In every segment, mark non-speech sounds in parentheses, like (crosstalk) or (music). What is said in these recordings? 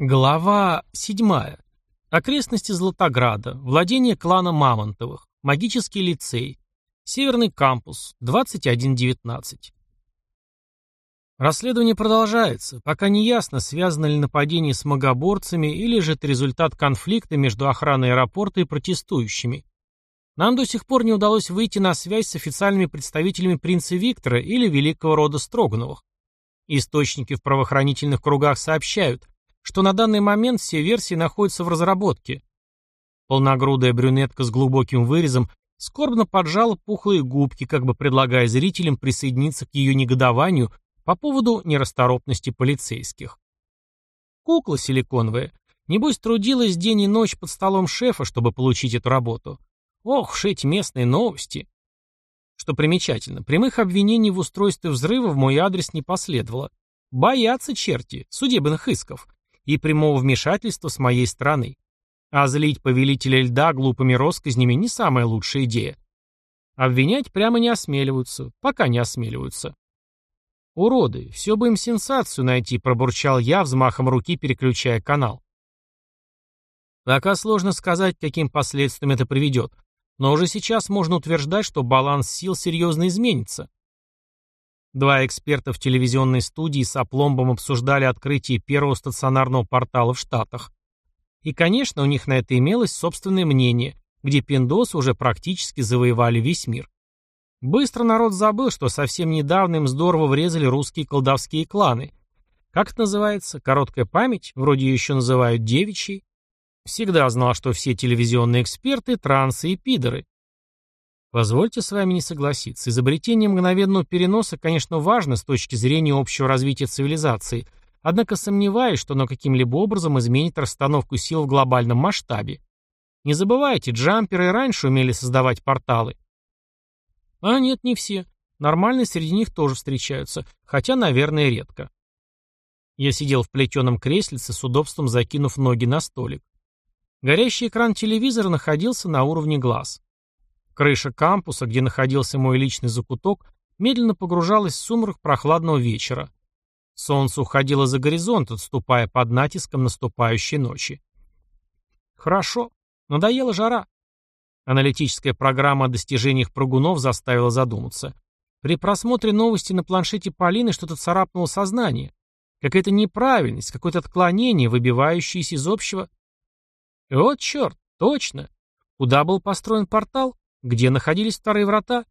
Глава 7. Окрестности Златограда. Владение клана Мамонтовых. Магический лицей. Северный кампус. 2119. Расследование продолжается, пока не ясно, связано ли нападение с магоборцами или же это результат конфликта между охраной аэропорта и протестующими. Нам до сих пор не удалось выйти на связь с официальными представителями принца Виктора или великого рода Строгановых. Источники в правоохранительных кругах сообщают, что на данный момент все версии находятся в разработке. Полногрудая брюнетка с глубоким вырезом скорбно поджала пухлые губки, как бы предлагая зрителям присоединиться к ее негодованию по поводу нерасторопности полицейских. Кукла силиконовая, небось трудилась день и ночь под столом шефа, чтобы получить эту работу. Ох эти местные новости. Что примечательно, прямых обвинений в устройстве взрыва в мой адрес не последовало. Боятся черти, судебных исков и прямого вмешательства с моей стороны. А злить повелителя льда глупыми россказнями не самая лучшая идея. Обвинять прямо не осмеливаются, пока не осмеливаются. «Уроды, все бы им сенсацию найти», — пробурчал я, взмахом руки переключая канал. Пока сложно сказать, каким последствиям это приведет, но уже сейчас можно утверждать, что баланс сил серьезно изменится. Два эксперта в телевизионной студии с опломбом обсуждали открытие первого стационарного портала в Штатах. И, конечно, у них на это имелось собственное мнение, где пиндосы уже практически завоевали весь мир. Быстро народ забыл, что совсем недавно им здорово врезали русские колдовские кланы. Как это называется? Короткая память? Вроде ее еще называют девичьей. Всегда знал, что все телевизионные эксперты – трансы и пидоры. Позвольте с вами не согласиться. Изобретение мгновенного переноса, конечно, важно с точки зрения общего развития цивилизации, однако сомневаюсь, что оно каким-либо образом изменит расстановку сил в глобальном масштабе. Не забывайте, джамперы раньше умели создавать порталы. А нет, не все. Нормальные среди них тоже встречаются, хотя, наверное, редко. Я сидел в плетеном креслице, с удобством закинув ноги на столик. Горящий экран телевизора находился на уровне глаз. Крыша кампуса, где находился мой личный закуток, медленно погружалась в сумрак прохладного вечера. Солнце уходило за горизонт, отступая под натиском наступающей ночи. Хорошо. Надоела жара. Аналитическая программа о достижениях прыгунов заставила задуматься. При просмотре новости на планшете Полины что-то царапнуло сознание. Какая-то неправильность, какое-то отклонение, выбивающееся из общего... Вот черт, точно. Куда был построен портал? Где находились вторые врата?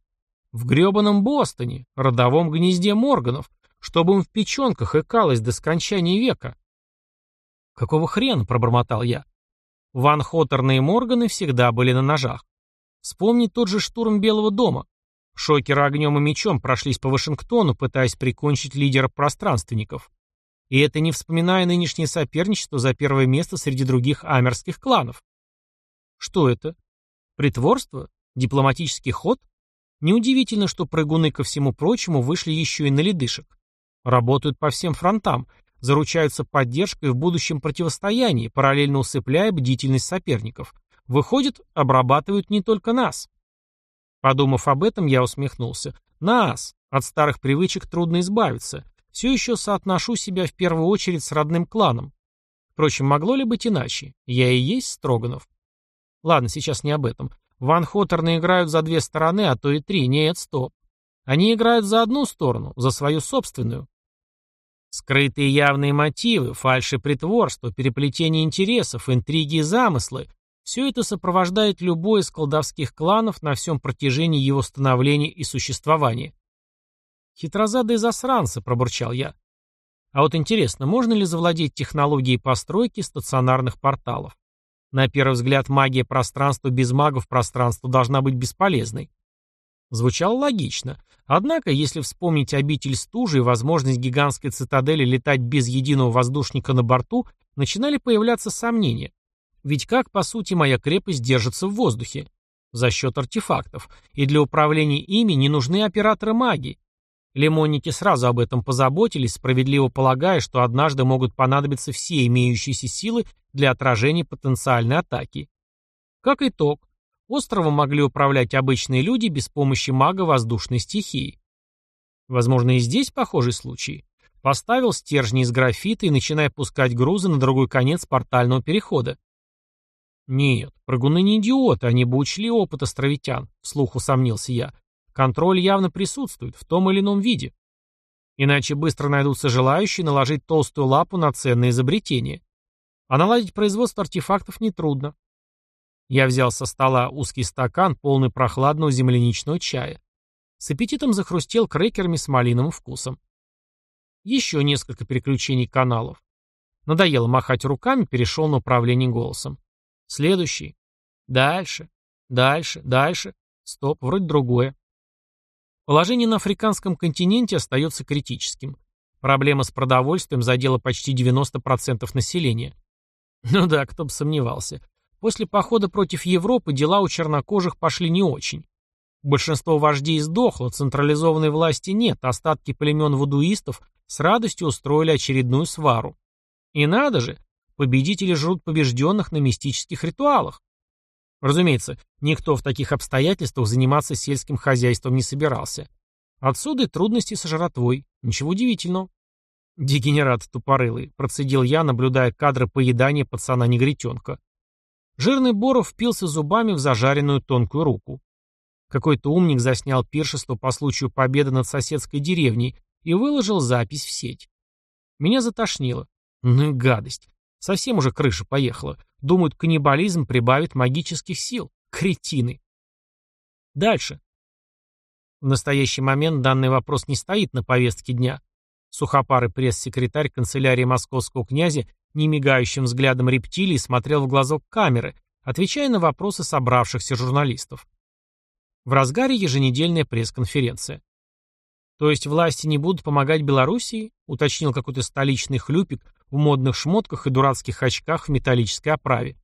В грёбаном Бостоне, родовом гнезде Морганов, чтобы им в печенках икалось до скончания века. Какого хрена, пробормотал я. Ван Хоттерны и Морганы всегда были на ножах. Вспомни тот же штурм Белого дома. Шокеры огнем и мечом прошлись по Вашингтону, пытаясь прикончить лидера пространственников. И это не вспоминая нынешнее соперничество за первое место среди других амерских кланов. Что это? Притворство? Дипломатический ход? Неудивительно, что прыгуны ко всему прочему вышли еще и на ледышек. Работают по всем фронтам, заручаются поддержкой в будущем противостоянии, параллельно усыпляя бдительность соперников. Выходит, обрабатывают не только нас. Подумав об этом, я усмехнулся. Нас! От старых привычек трудно избавиться. Все еще соотношу себя в первую очередь с родным кланом. Впрочем, могло ли быть иначе? Я и есть Строганов. Ладно, сейчас не об этом. Ван Хоттерны играют за две стороны, а то и три. Нет, стоп. Они играют за одну сторону, за свою собственную. Скрытые явные мотивы, фальши притворство, переплетение интересов, интриги и замыслы – все это сопровождает любой из колдовских кланов на всем протяжении его становления и существования. «Хитрозадые засранцы», – пробурчал я. А вот интересно, можно ли завладеть технологией постройки стационарных порталов? На первый взгляд, магия пространства без магов пространства должна быть бесполезной. Звучало логично. Однако, если вспомнить обитель стужи и возможность гигантской цитадели летать без единого воздушника на борту, начинали появляться сомнения. Ведь как, по сути, моя крепость держится в воздухе? За счет артефактов. И для управления ими не нужны операторы магии. Лимонники сразу об этом позаботились, справедливо полагая, что однажды могут понадобиться все имеющиеся силы для отражения потенциальной атаки. Как итог, островом могли управлять обычные люди без помощи мага воздушной стихии. Возможно, и здесь похожий случай. Поставил стержни из графита и начинай пускать грузы на другой конец портального перехода. Нет, прыгуны не идиоты, они бы учли опыт островитян, вслух усомнился я. Контроль явно присутствует, в том или ином виде. Иначе быстро найдутся желающие наложить толстую лапу на ценное изобретение. А наладить производство артефактов нетрудно. Я взял со стола узкий стакан, полный прохладного земляничного чая. С аппетитом захрустел крекерами с малиновым вкусом. Еще несколько переключений каналов. Надоело махать руками, перешел на управление голосом. Следующий. Дальше. Дальше. Дальше. Стоп, вроде другое. Положение на африканском континенте остается критическим. Проблема с продовольствием задела почти 90% населения. (laughs) Ну да, кто бы сомневался. После похода против Европы дела у чернокожих пошли не очень. Большинство вождей сдохло, централизованной власти нет, остатки племен вудуистов с радостью устроили очередную свару. И надо же, победители жрут побежденных на мистических ритуалах. Разумеется, никто в таких обстоятельствах заниматься сельским хозяйством не собирался. Отсюда трудности со жратвой. Ничего удивительного. Дегенерат тупорылый, процедил я, наблюдая кадры поедания пацана-негритенка. Жирный Боров впился зубами в зажаренную тонкую руку. Какой-то умник заснял пиршество по случаю победы над соседской деревней и выложил запись в сеть. Меня затошнило. Ну и гадость. Совсем уже крыша поехала. Думают, каннибализм прибавит магических сил. Кретины. Дальше. В настоящий момент данный вопрос не стоит на повестке дня. Сухопарый пресс-секретарь канцелярии московского князя немигающим взглядом рептилии смотрел в глазок камеры, отвечая на вопросы собравшихся журналистов. В разгаре еженедельная пресс-конференция. То есть власти не будут помогать Белоруссии, уточнил какой-то столичный хлюпик в модных шмотках и дурацких очках в металлической оправе.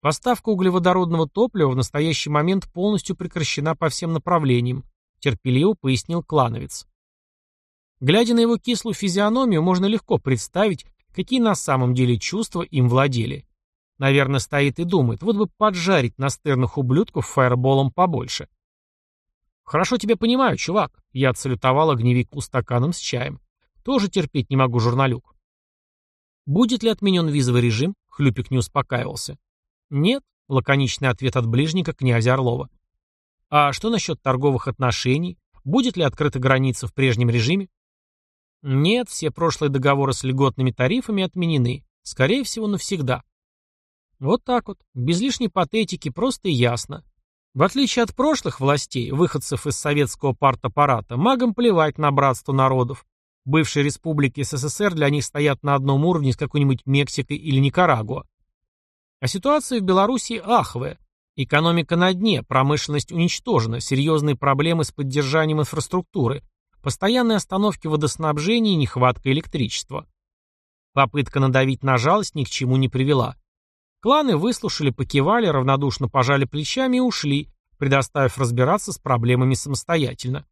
Поставка углеводородного топлива в настоящий момент полностью прекращена по всем направлениям, терпеливо пояснил клановец. Глядя на его кислую физиономию, можно легко представить, какие на самом деле чувства им владели. Наверное, стоит и думает, вот бы поджарить настырных ублюдков фаерболом побольше. «Хорошо тебя понимаю, чувак», — я отсалютовал огневику стаканом с чаем. «Тоже терпеть не могу, журналюк». «Будет ли отменен визовый режим?» — Хлюпик не успокаивался. «Нет», — лаконичный ответ от ближника князя Орлова. «А что насчет торговых отношений? Будет ли открыта граница в прежнем режиме?» «Нет, все прошлые договоры с льготными тарифами отменены. Скорее всего, навсегда». Вот так вот, без лишней патетики, просто и ясно. В отличие от прошлых властей, выходцев из советского партаппарата, магам плевать на братство народов. Бывшие республики СССР для них стоят на одном уровне с какой-нибудь Мексикой или Никарагуа. А ситуация в Белоруссии аховая. Экономика на дне, промышленность уничтожена, серьезные проблемы с поддержанием инфраструктуры, постоянные остановки водоснабжения и нехватка электричества. Попытка надавить на жалость ни к чему не привела. Кланы выслушали, покивали, равнодушно пожали плечами и ушли, предоставив разбираться с проблемами самостоятельно.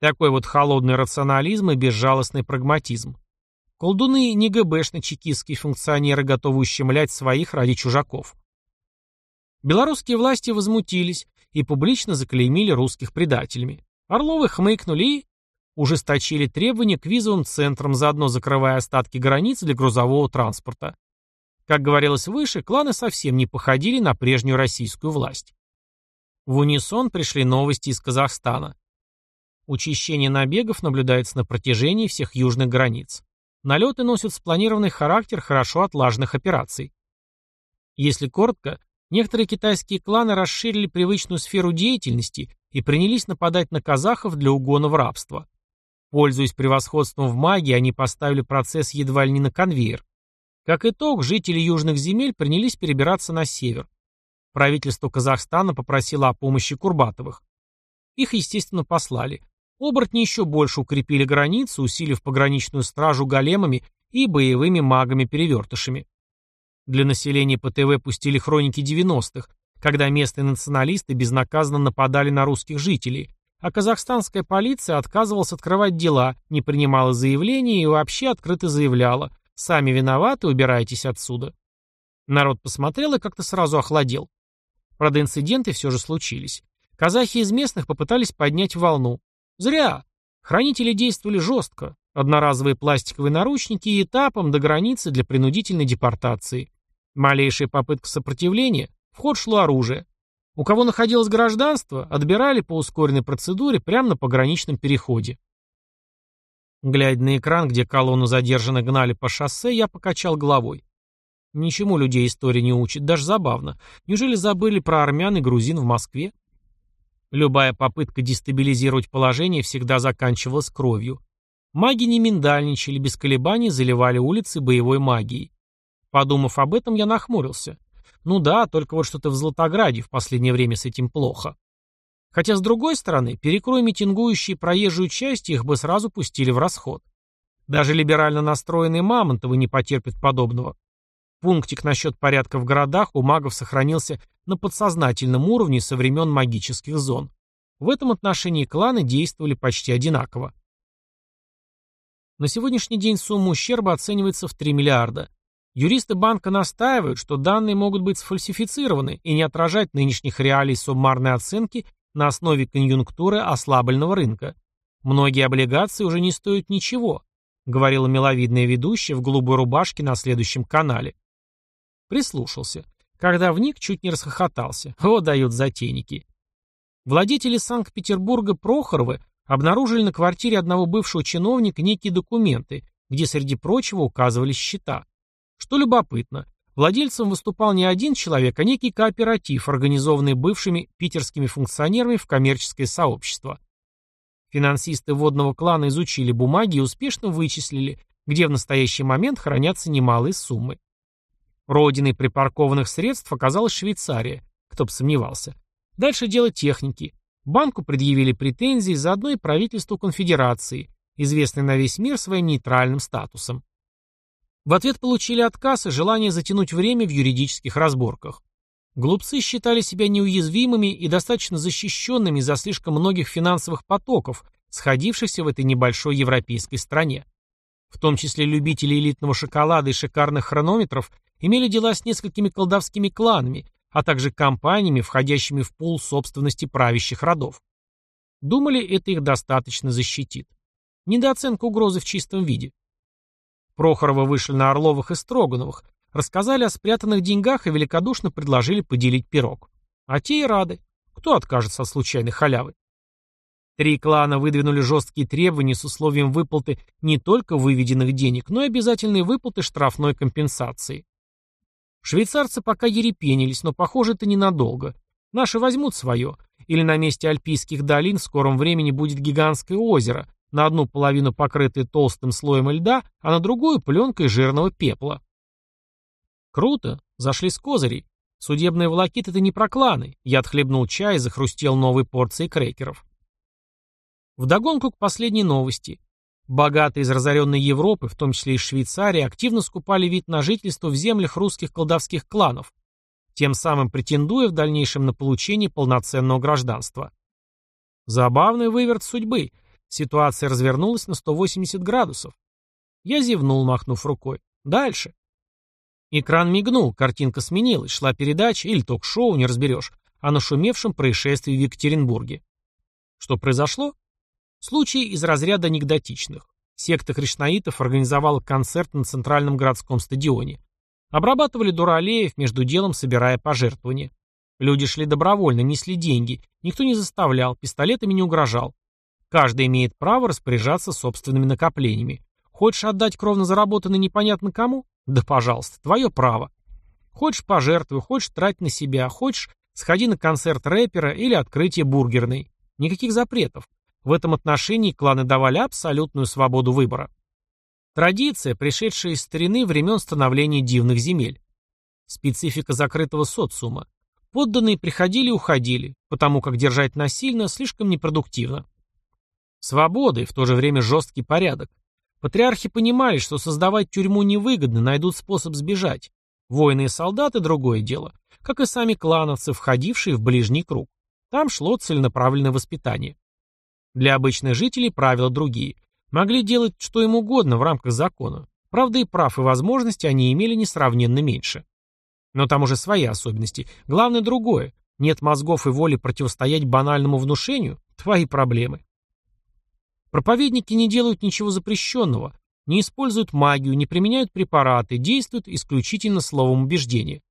Такой вот холодный рационализм и безжалостный прагматизм. Колдуны не ГБшно-чекистские функционеры, готовы ущемлять своих ради чужаков. Белорусские власти возмутились и публично заклеймили русских предателями. Орловы хмыкнули и ужесточили требования к визовым центрам, заодно закрывая остатки границ для грузового транспорта. Как говорилось выше, кланы совсем не походили на прежнюю российскую власть. В унисон пришли новости из Казахстана. Учащение набегов наблюдается на протяжении всех южных границ. Налеты носят спланированный характер хорошо отлаженных операций. Если коротко, некоторые китайские кланы расширили привычную сферу деятельности и принялись нападать на казахов для угона в рабство. Пользуясь превосходством в магии, они поставили процесс едва ли не на конвейер. Как итог, жители южных земель принялись перебираться на север. Правительство Казахстана попросило о помощи Курбатовых. Их, естественно, послали. Оборотни еще больше укрепили границу, усилив пограничную стражу големами и боевыми магами-перевертышами. Для населения ПТВ пустили хроники 90-х, когда местные националисты безнаказанно нападали на русских жителей, а казахстанская полиция отказывалась открывать дела, не принимала заявления и вообще открыто заявляла, Сами виноваты, убирайтесь отсюда. Народ посмотрел и как-то сразу охладел. Правда, инциденты все же случились. Казахи из местных попытались поднять волну. Зря. Хранители действовали жестко. Одноразовые пластиковые наручники и этапом до границы для принудительной депортации. Малейшая попытка сопротивления – в ход шло оружие. У кого находилось гражданство, отбирали по ускоренной процедуре прямо на пограничном переходе. Глядя на экран, где колонну задержанно гнали по шоссе, я покачал головой. Ничему людей история не учит, даже забавно. Неужели забыли про армян и грузин в Москве? Любая попытка дестабилизировать положение всегда заканчивалась кровью. Маги не миндальничали, без колебаний заливали улицы боевой магией. Подумав об этом, я нахмурился. Ну да, только вот что-то в Златограде в последнее время с этим плохо. Хотя, с другой стороны, перекрой митингующие проезжую часть, их бы сразу пустили в расход. Даже либерально настроенные Мамонтовы не потерпят подобного. Пунктик насчет порядка в городах у магов сохранился на подсознательном уровне со времен магических зон. В этом отношении кланы действовали почти одинаково. На сегодняшний день сумма ущерба оценивается в 3 миллиарда. Юристы банка настаивают, что данные могут быть сфальсифицированы и не отражать нынешних реалий суммарной оценки на основе конъюнктуры ослабленного рынка. Многие облигации уже не стоят ничего, говорила миловидная ведущая в голубой рубашке на следующем канале. Прислушался. Когда вник, чуть не расхохотался. О, дают затейники. Владетели Санкт-Петербурга Прохоровы обнаружили на квартире одного бывшего чиновника некие документы, где среди прочего указывались счета. Что любопытно, владельцем выступал не один человек, а некий кооператив, организованный бывшими питерскими функционерами в коммерческое сообщество. Финансисты водного клана изучили бумаги и успешно вычислили, где в настоящий момент хранятся немалые суммы. Родиной припаркованных средств оказалась Швейцария, кто бы сомневался. Дальше дело техники. Банку предъявили претензии, заодно и правительству конфедерации, известной на весь мир своим нейтральным статусом. В ответ получили отказ и желание затянуть время в юридических разборках. Глупцы считали себя неуязвимыми и достаточно защищенными из-за слишком многих финансовых потоков, сходившихся в этой небольшой европейской стране. В том числе любители элитного шоколада и шикарных хронометров имели дела с несколькими колдовскими кланами, а также компаниями, входящими в пул собственности правящих родов. Думали, это их достаточно защитит. Недооценка угрозы в чистом виде. Прохоровы вышли на Орловых и Строгановых, рассказали о спрятанных деньгах и великодушно предложили поделить пирог. А те и рады. Кто откажется от случайной халявы? Три клана выдвинули жесткие требования с условием выплаты не только выведенных денег, но и обязательной выплаты штрафной компенсации. Швейцарцы пока ерепенились, но, похоже, это ненадолго. Наши возьмут свое. Или на месте альпийских долин в скором времени будет гигантское озеро, на одну половину покрытое толстым слоем льда, а на другую пленкой жирного пепла. Круто. Зашли с козырей. Судебные волокиты — это не прокланы. Я отхлебнул чай и захрустел новой порцией крекеров. Вдогонку к последней новости. Богатые из разоренной Европы, в том числе и Швейцарии, активно скупали вид на жительство в землях русских колдовских кланов, тем самым претендуя в дальнейшем на получение полноценного гражданства. Забавный выверт судьбы. Ситуация развернулась на 180 градусов. Я зевнул, махнув рукой. Дальше. Экран мигнул, картинка сменилась, шла передача или ток-шоу, не разберешь, о нашумевшем происшествии в Екатеринбурге. Что произошло? Случай из разряда анекдотичных. Секта кришнаитов организовала концерт на Центральном городском стадионе. Обрабатывали дуралеев, между делом собирая пожертвования. Люди шли добровольно, несли деньги, никто не заставлял, пистолетами не угрожал. Каждый имеет право распоряжаться собственными накоплениями. Хочешь отдать кровно заработанный непонятно кому? Да пожалуйста, твое право. Хочешь пожертвуй, хочешь трать на себя, хочешь сходи на концерт рэпера или открытие бургерной. Никаких запретов. В этом отношении кланы давали абсолютную свободу выбора. Традиция, пришедшая из старины времен становления дивных земель. Специфика закрытого социума. Подданные приходили и уходили, потому как держать насильно слишком непродуктивно. Свобода и в то же время жесткий порядок. Патриархи понимали, что создавать тюрьму невыгодно, найдут способ сбежать. Воины и солдаты – другое дело, как и сами клановцы, входившие в ближний круг. Там шло целенаправленное воспитание. Для обычных жителей правила другие. Могли делать что им угодно в рамках закона. Правда и прав, и возможностей они имели несравненно меньше. Но там уже свои особенности. Главное другое. Нет мозгов и воли противостоять банальному внушению – твои проблемы. Проповедники не делают ничего запрещенного, не используют магию, не применяют препараты, действуют исключительно словом убеждения.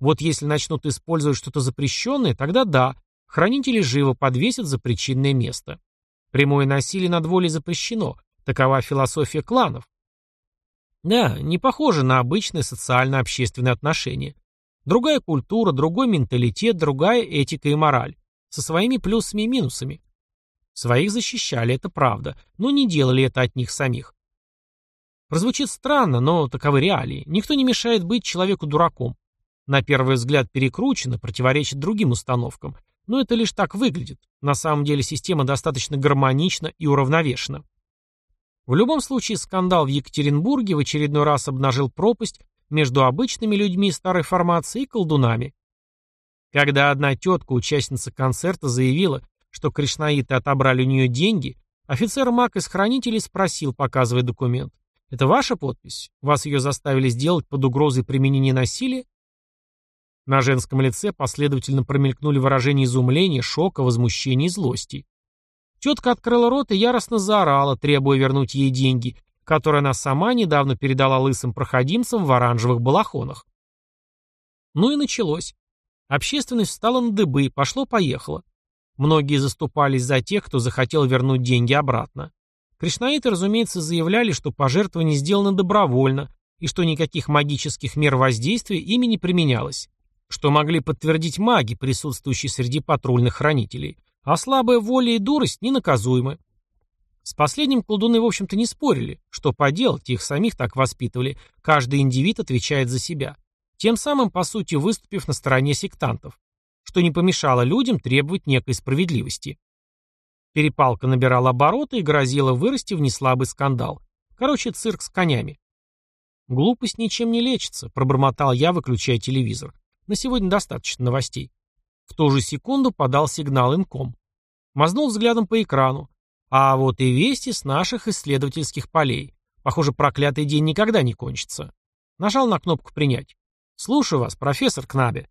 Вот если начнут использовать что-то запрещенное, тогда да, хранители живо подвесят за причинное место. Прямое насилие над волей запрещено, такова философия кланов. Да, не похоже на обычные социально-общественные отношения. Другая культура, другой менталитет, другая этика и мораль. Со своими плюсами и минусами. Своих защищали, это правда, но не делали это от них самих. Прозвучит странно, но таковы реалии. Никто не мешает быть человеку дураком. На первый взгляд перекручено, противоречит другим установкам. Но это лишь так выглядит. На самом деле система достаточно гармонична и уравновешена. В любом случае скандал в Екатеринбурге в очередной раз обнажил пропасть между обычными людьми старой формации и колдунами. Когда одна тетка, участница концерта, заявила, что кришнаиты отобрали у нее деньги, офицер маг из хранителей спросил, показывая документ, «Это ваша подпись? Вас ее заставили сделать под угрозой применения насилия?» На женском лице последовательно промелькнули выражения изумления, шока, возмущения и злости. Тетка открыла рот и яростно заорала, требуя вернуть ей деньги, которые она сама недавно передала лысым проходимцам в оранжевых балахонах. Ну и началось. Общественность встала на дыбы, пошло-поехало. Многие заступались за тех, кто захотел вернуть деньги обратно. Кришнаиты, разумеется, заявляли, что пожертвование сделано добровольно и что никаких магических мер воздействия ими не применялось, что могли подтвердить маги, присутствующие среди патрульных хранителей, а слабая воля и дурость ненаказуемы. С последним колдуны, в общем-то, не спорили. Что поделать, их самих так воспитывали. Каждый индивид отвечает за себя. Тем самым, по сути, выступив на стороне сектантов. Что не помешало людям требовать некой справедливости. Перепалка набирала обороты и грозила вырасти в неслабый скандал. Короче, цирк с конями. «Глупость ничем не лечится», — пробормотал я, выключая телевизор. «На сегодня достаточно новостей». В ту же секунду подал сигнал инком. Мазнул взглядом по экрану. А вот и вести с наших исследовательских полей. Похоже, проклятый день никогда не кончится. Нажал на кнопку «Принять». «Слушаю вас, профессор Кнабе».